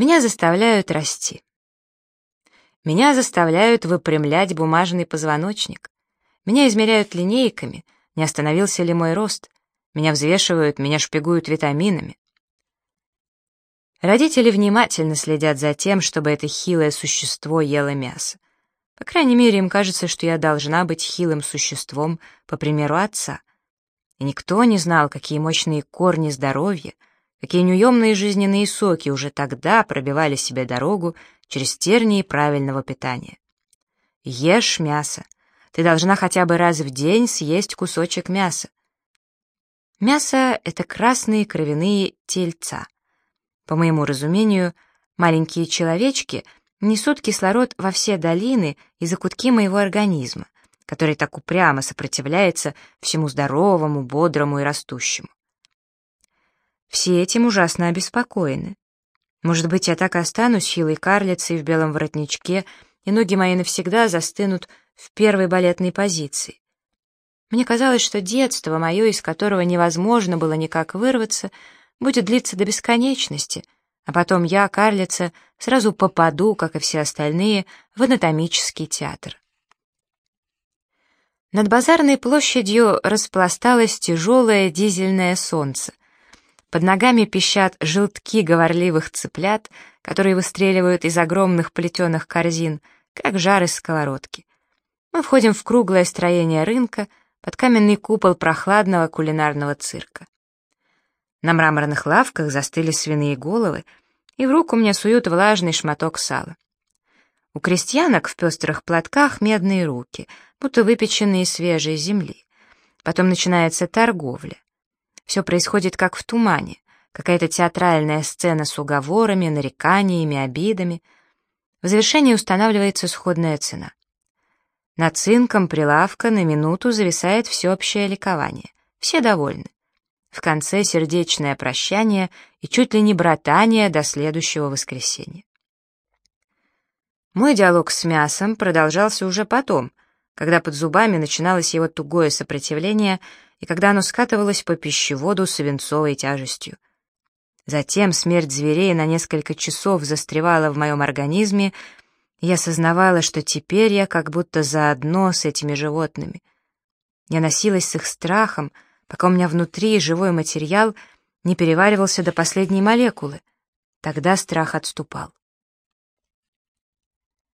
Меня заставляют расти. Меня заставляют выпрямлять бумажный позвоночник. Меня измеряют линейками, не остановился ли мой рост. Меня взвешивают, меня шпигуют витаминами. Родители внимательно следят за тем, чтобы это хилое существо ело мясо. По крайней мере, им кажется, что я должна быть хилым существом, по примеру отца. И никто не знал, какие мощные корни здоровья, какие неуемные жизненные соки уже тогда пробивали себе дорогу через тернии правильного питания. Ешь мясо. Ты должна хотя бы раз в день съесть кусочек мяса. Мясо — это красные кровяные тельца — по моему разумению, маленькие человечки несут кислород во все долины и закутки моего организма, который так упрямо сопротивляется всему здоровому, бодрому и растущему. Все этим ужасно обеспокоены. Может быть, я так и останусь хилой карлицей в белом воротничке, и ноги мои навсегда застынут в первой балетной позиции. Мне казалось, что детство мое, из которого невозможно было никак вырваться — будет длиться до бесконечности, а потом я, карлица, сразу попаду, как и все остальные, в анатомический театр. Над базарной площадью распласталось тяжелое дизельное солнце. Под ногами пищат желтки говорливых цыплят, которые выстреливают из огромных плетеных корзин, как жар из сковородки. Мы входим в круглое строение рынка, под каменный купол прохладного кулинарного цирка. На мраморных лавках застыли свиные головы, и в руку мне суют влажный шматок сала. У крестьянок в пестрых платках медные руки, будто выпеченные из свежей земли. Потом начинается торговля. Все происходит как в тумане, какая-то театральная сцена с уговорами, нареканиями, обидами. В завершении устанавливается сходная цена. Над цинком прилавка на минуту зависает всеобщее ликование. Все довольны. В конце сердечное прощание и чуть ли не братание до следующего воскресенья. Мой диалог с мясом продолжался уже потом, когда под зубами начиналось его тугое сопротивление и когда оно скатывалось по пищеводу свинцовой тяжестью. Затем смерть зверей на несколько часов застревала в моем организме, и я сознавала, что теперь я как будто заодно с этими животными. Я носилась с их страхом, пока у меня внутри живой материал не переваривался до последней молекулы. Тогда страх отступал.